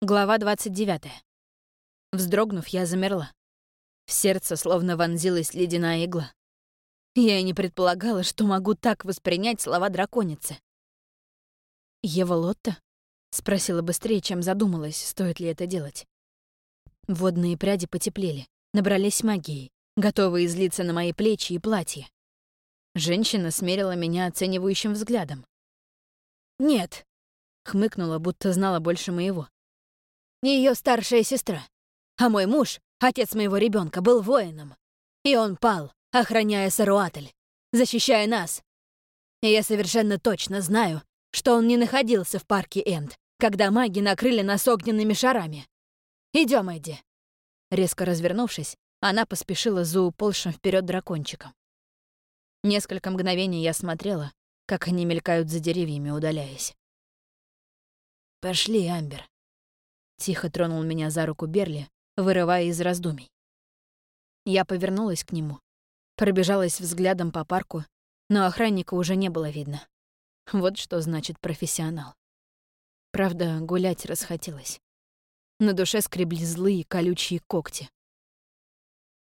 Глава 29. Вздрогнув, я замерла. В сердце словно вонзилась ледяная игла. Я и не предполагала, что могу так воспринять слова драконицы. «Ева Лотта?» — спросила быстрее, чем задумалась, стоит ли это делать. Водные пряди потеплели, набрались магией, готовые излиться на мои плечи и платье. Женщина смерила меня оценивающим взглядом. «Нет», — хмыкнула, будто знала больше моего ее старшая сестра. А мой муж, отец моего ребенка, был воином. И он пал, охраняя Саруатль, защищая нас. И я совершенно точно знаю, что он не находился в парке Энд, когда маги накрыли нас огненными шарами. Идем, Эдди. Резко развернувшись, она поспешила за уползшим вперед дракончиком. Несколько мгновений я смотрела, как они мелькают за деревьями, удаляясь. «Пошли, Амбер», Тихо тронул меня за руку Берли, вырывая из раздумий. Я повернулась к нему, пробежалась взглядом по парку, но охранника уже не было видно. Вот что значит профессионал. Правда, гулять расхотелось. На душе скребли злые колючие когти.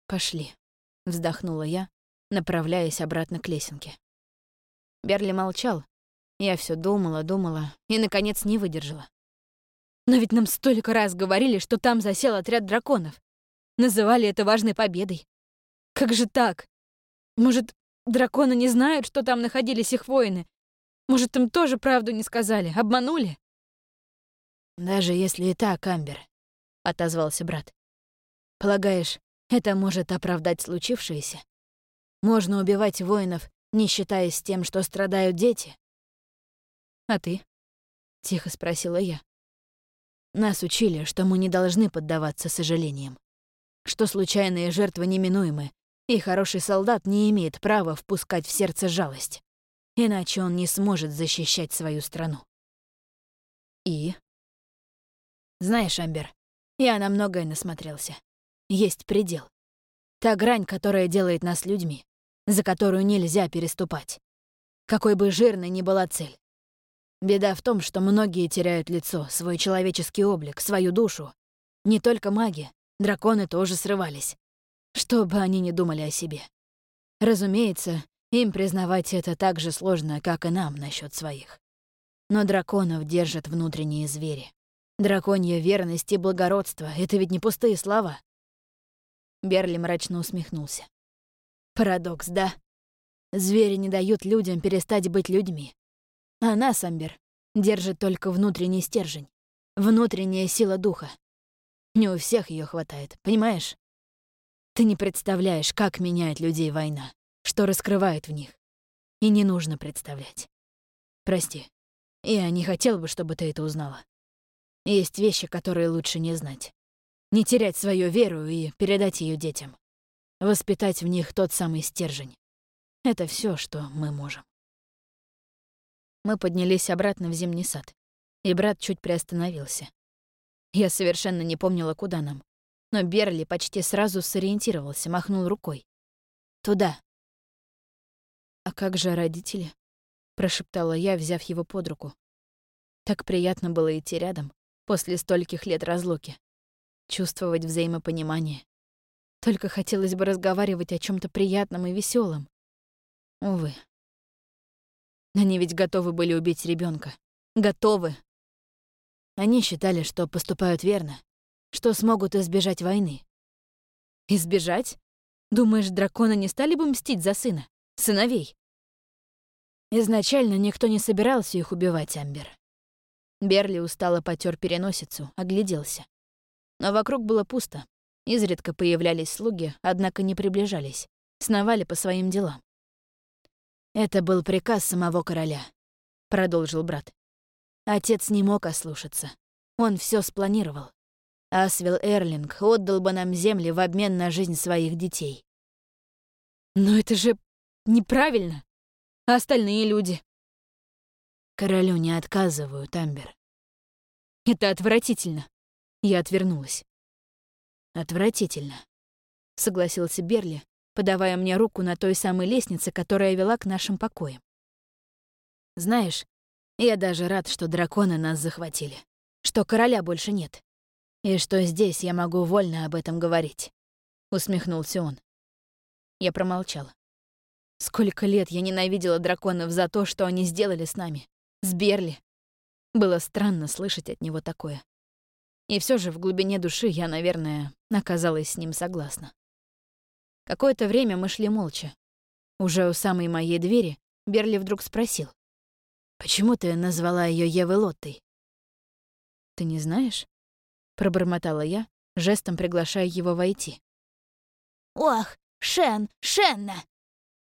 «Пошли», — вздохнула я, направляясь обратно к лесенке. Берли молчал. Я все думала, думала и, наконец, не выдержала. Но ведь нам столько раз говорили, что там засел отряд драконов. Называли это важной победой. Как же так? Может, драконы не знают, что там находились их воины? Может, им тоже правду не сказали, обманули? «Даже если и так, Амбер», — отозвался брат. «Полагаешь, это может оправдать случившееся? Можно убивать воинов, не считаясь тем, что страдают дети?» «А ты?» — тихо спросила я. Нас учили, что мы не должны поддаваться сожалениям. Что случайные жертвы неминуемы, и хороший солдат не имеет права впускать в сердце жалость. Иначе он не сможет защищать свою страну. И? Знаешь, Амбер, я на многое насмотрелся. Есть предел. Та грань, которая делает нас людьми, за которую нельзя переступать. Какой бы жирной ни была цель. Беда в том, что многие теряют лицо, свой человеческий облик, свою душу. Не только маги, драконы тоже срывались. Что бы они ни думали о себе. Разумеется, им признавать это так же сложно, как и нам насчет своих. Но драконов держат внутренние звери. Драконья верность и благородство — это ведь не пустые слова. Берли мрачно усмехнулся. Парадокс, да? Звери не дают людям перестать быть людьми. А нас, Амбер, держит только внутренний стержень, внутренняя сила духа. Не у всех ее хватает, понимаешь? Ты не представляешь, как меняет людей война, что раскрывает в них. И не нужно представлять. Прости, я не хотел бы, чтобы ты это узнала. Есть вещи, которые лучше не знать. Не терять свою веру и передать ее детям. Воспитать в них тот самый стержень. Это все, что мы можем. Мы поднялись обратно в зимний сад, и брат чуть приостановился. Я совершенно не помнила, куда нам. Но Берли почти сразу сориентировался, махнул рукой. «Туда». «А как же родители?» — прошептала я, взяв его под руку. Так приятно было идти рядом после стольких лет разлуки. Чувствовать взаимопонимание. Только хотелось бы разговаривать о чем то приятном и веселом. Увы, они ведь готовы были убить ребенка. Готовы. Они считали, что поступают верно, что смогут избежать войны. Избежать? Думаешь, драконы не стали бы мстить за сына? Сыновей? Изначально никто не собирался их убивать, Амбер. Берли устало потер переносицу, огляделся. Но вокруг было пусто. Изредка появлялись слуги, однако не приближались. Сновали по своим делам. «Это был приказ самого короля», — продолжил брат. Отец не мог ослушаться. Он все спланировал. Асвел Эрлинг отдал бы нам земли в обмен на жизнь своих детей. «Но это же неправильно. А остальные люди?» Королю не отказывают, Амбер. «Это отвратительно». Я отвернулась. «Отвратительно», — согласился Берли, подавая мне руку на той самой лестнице, которая вела к нашим покоям. Знаешь, я даже рад, что драконы нас захватили, что короля больше нет. «И что здесь я могу вольно об этом говорить», — усмехнулся он. Я промолчала. Сколько лет я ненавидела драконов за то, что они сделали с нами, с Берли. Было странно слышать от него такое. И все же в глубине души я, наверное, оказалась с ним согласна. Какое-то время мы шли молча. Уже у самой моей двери Берли вдруг спросил. «Почему ты назвала ее Евой Лоттой?» «Ты не знаешь?» — пробормотала я, жестом приглашая его войти. «Ох, Шен, Шенна!»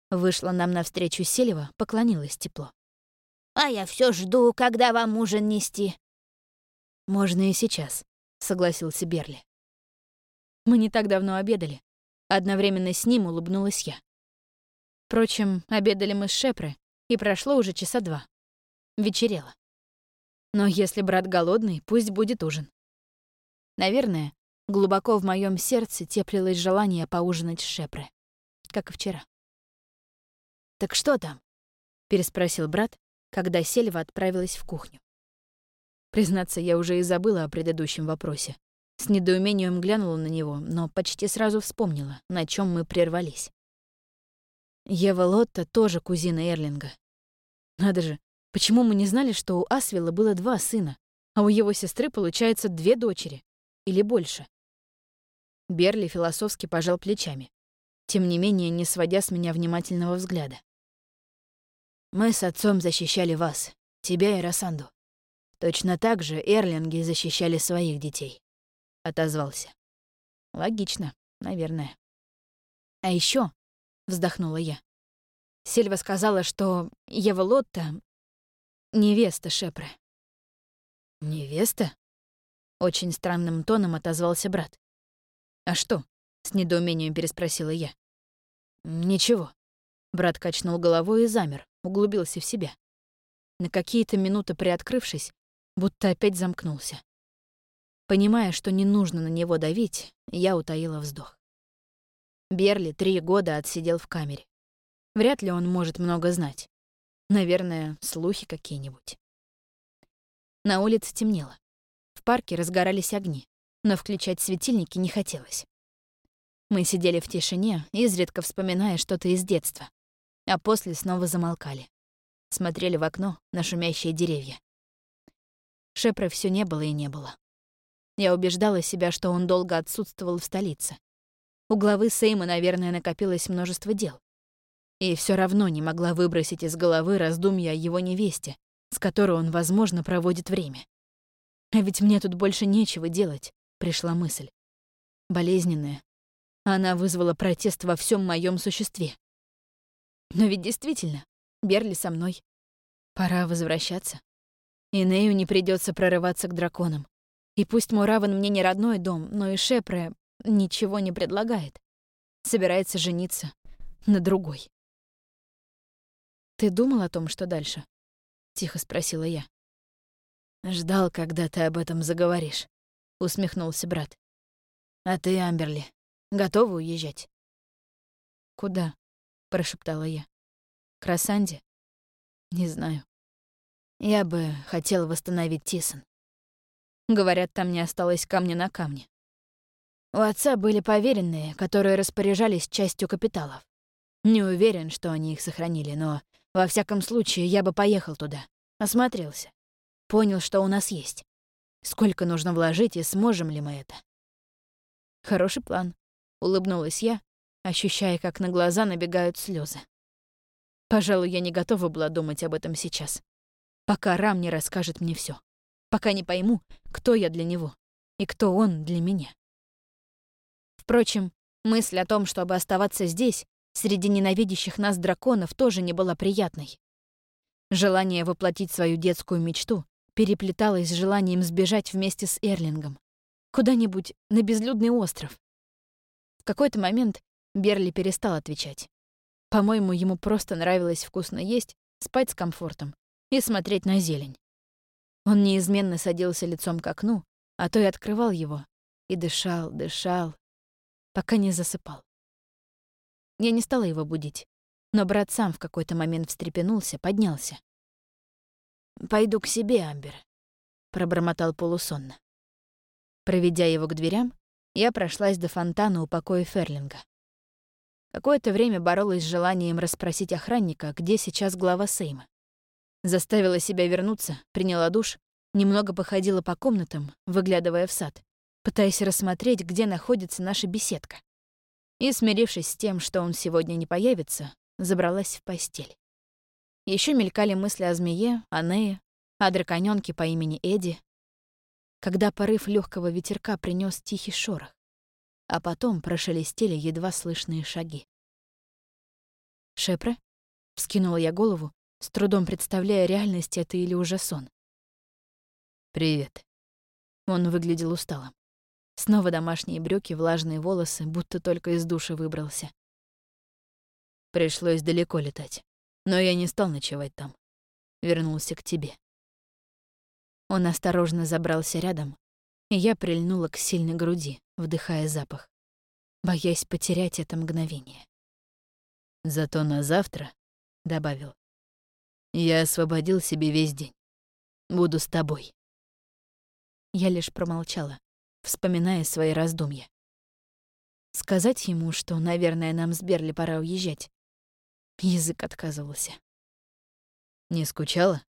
Вышла нам навстречу Селева, поклонилась тепло. «А я все жду, когда вам ужин нести». «Можно и сейчас», — согласился Берли. Мы не так давно обедали. Одновременно с ним улыбнулась я. Впрочем, обедали мы с Шепре, и прошло уже часа два. Вечерело. Но если брат голодный, пусть будет ужин. Наверное, глубоко в моем сердце теплилось желание поужинать с Шепре, как и вчера. «Так что там?» — переспросил брат, когда Сельва отправилась в кухню. Признаться, я уже и забыла о предыдущем вопросе. С недоумением глянула на него, но почти сразу вспомнила, на чем мы прервались. Ева Лотта тоже кузина Эрлинга. Надо же, почему мы не знали, что у Асвела было два сына, а у его сестры, получается, две дочери? Или больше? Берли философски пожал плечами, тем не менее не сводя с меня внимательного взгляда. «Мы с отцом защищали вас, тебя и Рассанду. Точно так же эрлинги защищали своих детей отозвался. Логично, наверное. А еще, вздохнула я. Сильва сказала, что Ева Лотта — невеста Шепре. «Невеста?» — очень странным тоном отозвался брат. «А что?» — с недоумением переспросила я. «Ничего». Брат качнул головой и замер, углубился в себя. На какие-то минуты приоткрывшись, будто опять замкнулся. Понимая, что не нужно на него давить, я утаила вздох. Берли три года отсидел в камере. Вряд ли он может много знать. Наверное, слухи какие-нибудь. На улице темнело. В парке разгорались огни, но включать светильники не хотелось. Мы сидели в тишине, изредка вспоминая что-то из детства, а после снова замолкали. Смотрели в окно на шумящие деревья. Шепра все не было и не было. Я убеждала себя, что он долго отсутствовал в столице. У главы Сейма, наверное, накопилось множество дел. И все равно не могла выбросить из головы раздумья о его невесте, с которой он, возможно, проводит время. А ведь мне тут больше нечего делать, пришла мысль. Болезненная. Она вызвала протест во всем моем существе. Но ведь действительно, Берли со мной. Пора возвращаться. И Нею не придется прорываться к драконам. И пусть Мураван мне не родной дом, но и Шепре ничего не предлагает. Собирается жениться на другой. «Ты думал о том, что дальше?» — тихо спросила я. «Ждал, когда ты об этом заговоришь», — усмехнулся брат. «А ты, Амберли, готова уезжать?» «Куда?» — прошептала я. «К Рассанде?» «Не знаю. Я бы хотел восстановить Тисон. Говорят, там не осталось камня на камне. У отца были поверенные, которые распоряжались частью капиталов. Не уверен, что они их сохранили, но, во всяком случае, я бы поехал туда, осмотрелся, понял, что у нас есть. Сколько нужно вложить и сможем ли мы это? Хороший план, — улыбнулась я, ощущая, как на глаза набегают слезы. Пожалуй, я не готова была думать об этом сейчас, пока Рам не расскажет мне все пока не пойму, кто я для него и кто он для меня. Впрочем, мысль о том, чтобы оставаться здесь, среди ненавидящих нас драконов, тоже не была приятной. Желание воплотить свою детскую мечту переплеталось с желанием сбежать вместе с Эрлингом. Куда-нибудь на безлюдный остров. В какой-то момент Берли перестал отвечать. По-моему, ему просто нравилось вкусно есть, спать с комфортом и смотреть на зелень. Он неизменно садился лицом к окну, а то и открывал его, и дышал, дышал, пока не засыпал. Я не стала его будить, но брат сам в какой-то момент встрепенулся, поднялся. «Пойду к себе, Амбер», — пробормотал полусонно. Проведя его к дверям, я прошлась до фонтана у покоя Ферлинга. Какое-то время боролась с желанием расспросить охранника, где сейчас глава Сейма. Заставила себя вернуться, приняла душ, немного походила по комнатам, выглядывая в сад, пытаясь рассмотреть, где находится наша беседка. И, смирившись с тем, что он сегодня не появится, забралась в постель. Еще мелькали мысли о змее, о Нее, о драконёнке по имени Эдди, когда порыв легкого ветерка принес тихий шорох, а потом прошелестели едва слышные шаги. «Шепре?» — вскинула я голову, с трудом представляя, реальность это или уже сон. «Привет». Он выглядел усталым. Снова домашние брюки, влажные волосы, будто только из души выбрался. Пришлось далеко летать, но я не стал ночевать там. Вернулся к тебе. Он осторожно забрался рядом, и я прильнула к сильной груди, вдыхая запах, боясь потерять это мгновение. «Зато на завтра», — добавил, — «я освободил себе весь день. Буду с тобой». Я лишь промолчала, вспоминая свои раздумья. Сказать ему, что, наверное, нам с Берли пора уезжать. Язык отказывался. «Не скучала?»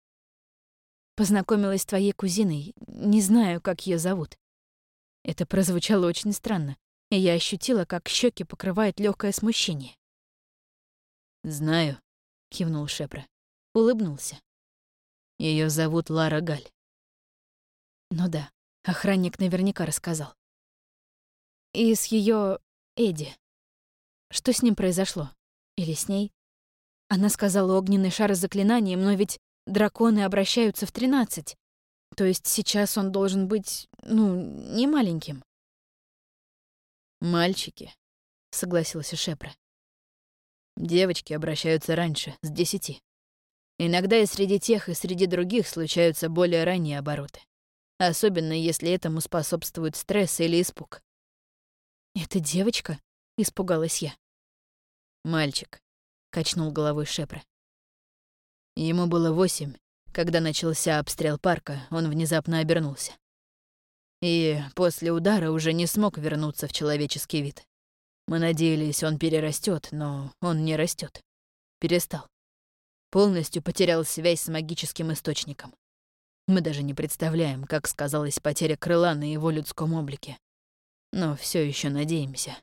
Познакомилась с твоей кузиной, не знаю, как ее зовут. Это прозвучало очень странно, и я ощутила, как щеки покрывает легкое смущение. «Знаю», — кивнул Шепра. Улыбнулся. Ее зовут Лара Галь. Ну да, охранник наверняка рассказал. И с ее Эдди. Что с ним произошло? Или с ней? Она сказала огненный шар с заклинанием, но ведь драконы обращаются в тринадцать. То есть сейчас он должен быть, ну, не маленьким. «Мальчики», — согласился Шепра. «Девочки обращаются раньше, с десяти. Иногда и среди тех, и среди других случаются более ранние обороты. Особенно если этому способствует стресс или испуг. «Это девочка?» — испугалась я. «Мальчик», — качнул головой Шепра. Ему было восемь, когда начался обстрел парка, он внезапно обернулся. И после удара уже не смог вернуться в человеческий вид. Мы надеялись, он перерастет, но он не растет. Перестал. Полностью потерял связь с магическим источником. Мы даже не представляем, как сказалась потеря крыла на его людском облике. Но все еще надеемся.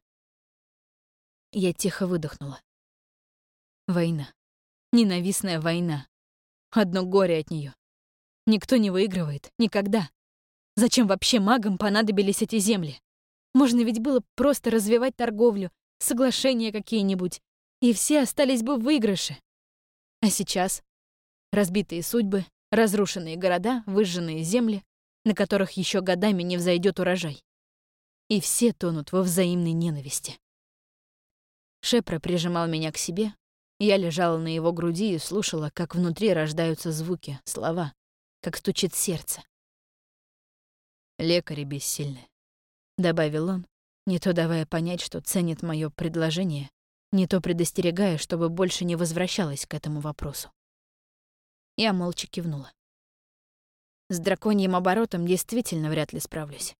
Я тихо выдохнула. Война. Ненавистная война. Одно горе от нее. Никто не выигрывает. Никогда. Зачем вообще магам понадобились эти земли? Можно ведь было просто развивать торговлю, соглашения какие-нибудь, и все остались бы в выигрыше. А сейчас разбитые судьбы, разрушенные города, выжженные земли, на которых еще годами не взойдет урожай. И все тонут во взаимной ненависти. Шепра прижимал меня к себе, я лежала на его груди и слушала, как внутри рождаются звуки, слова, как стучит сердце. «Лекари бессильны», — добавил он, не то давая понять, что ценит мое предложение, не то предостерегая, чтобы больше не возвращалась к этому вопросу. Я молча кивнула. С драконьим оборотом действительно вряд ли справлюсь.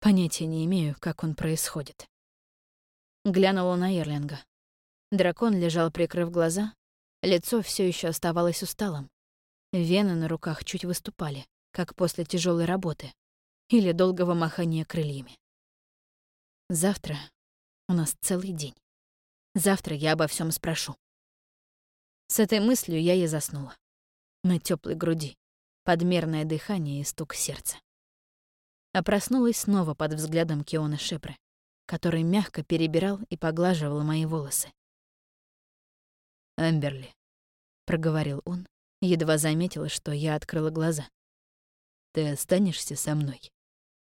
Понятия не имею, как он происходит. Глянула на Эрлинга. Дракон лежал, прикрыв глаза, лицо все еще оставалось усталым. Вены на руках чуть выступали, как после тяжелой работы или долгого махания крыльями. Завтра у нас целый день. Завтра я обо всем спрошу. С этой мыслью я и заснула. На теплой груди, подмерное дыхание и стук сердца. А проснулась снова под взглядом Киона Шепры, который мягко перебирал и поглаживал мои волосы. Эмберли», — проговорил он, едва заметила, что я открыла глаза. «Ты останешься со мной?»